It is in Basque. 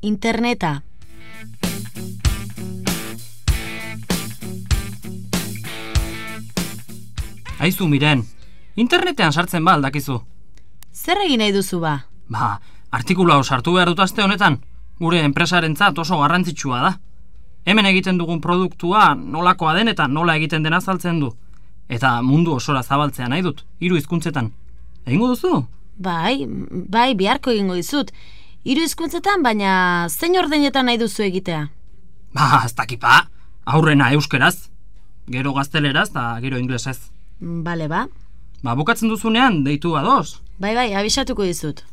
interneta. Aizu miren, internetean sartzen ba aldakizu. Zer egin nahi duzu ba? Ba, artikulu hau sartu behar dut aste honetan, gure enpresarentzat oso garrantzitsua da. Hemen egiten dugun produktua nolakoa den eta nola egiten dena azaltzen du. Eta mundu osora zabaltzea nahi dut, hiru hizkuntzetan. Egingo duzu? Bai, bai, biharko egingo dizut. Hiru hizkuntzetan, baina zein ordenetan nahi duzu egitea? Ba, ez dakipa, aurrena euskeraz, gero gazteleraz eta gero inglesez. Bale, ba. Ba, bukatzen duzunean, deitu ados. Bai, bai, abisatuko dizut.